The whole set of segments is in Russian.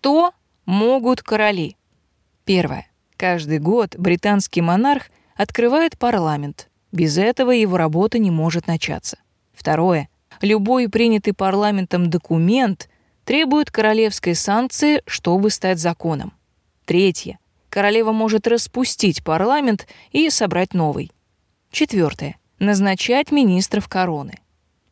Что могут короли? Первое. Каждый год британский монарх открывает парламент. Без этого его работа не может начаться. Второе. Любой принятый парламентом документ требует королевской санкции, чтобы стать законом. Третье. Королева может распустить парламент и собрать новый. Четвертое. Назначать министров короны.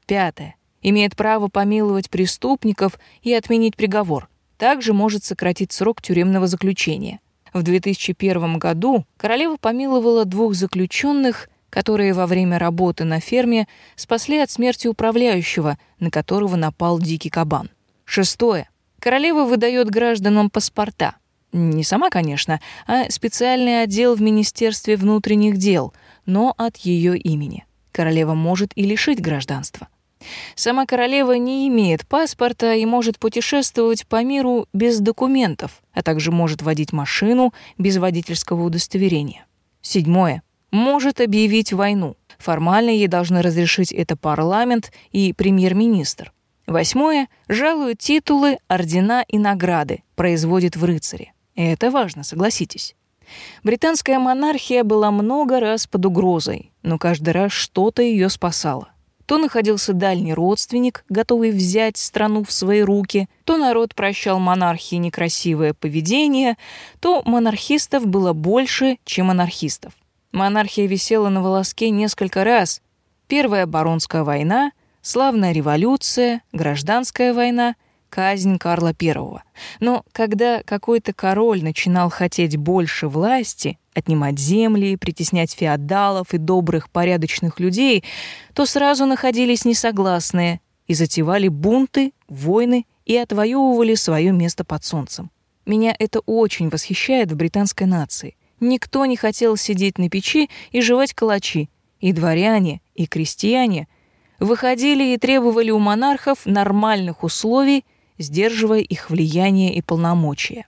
Пятое. Имеет право помиловать преступников и отменить приговор. Также может сократить срок тюремного заключения. В 2001 году королева помиловала двух заключенных, которые во время работы на ферме спасли от смерти управляющего, на которого напал дикий кабан. Шестое. Королева выдает гражданам паспорта. Не сама, конечно, а специальный отдел в Министерстве внутренних дел, но от ее имени. Королева может и лишить гражданства. Сама королева не имеет паспорта и может путешествовать по миру без документов, а также может водить машину без водительского удостоверения. Седьмое. Может объявить войну. Формально ей должны разрешить это парламент и премьер-министр. Восьмое. Жалует титулы, ордена и награды, производит в рыцаре. Это важно, согласитесь. Британская монархия была много раз под угрозой, но каждый раз что-то ее спасало. То находился дальний родственник, готовый взять страну в свои руки, то народ прощал монархии некрасивое поведение, то монархистов было больше, чем анархистов. Монархия висела на волоске несколько раз. Первая Баронская война, славная революция, гражданская война — казнь Карла I. Но когда какой-то король начинал хотеть больше власти, отнимать земли, притеснять феодалов и добрых, порядочных людей, то сразу находились несогласные и затевали бунты, войны и отвоевывали свое место под солнцем. Меня это очень восхищает в британской нации. Никто не хотел сидеть на печи и жевать калачи, и дворяне, и крестьяне выходили и требовали у монархов нормальных условий сдерживая их влияние и полномочия.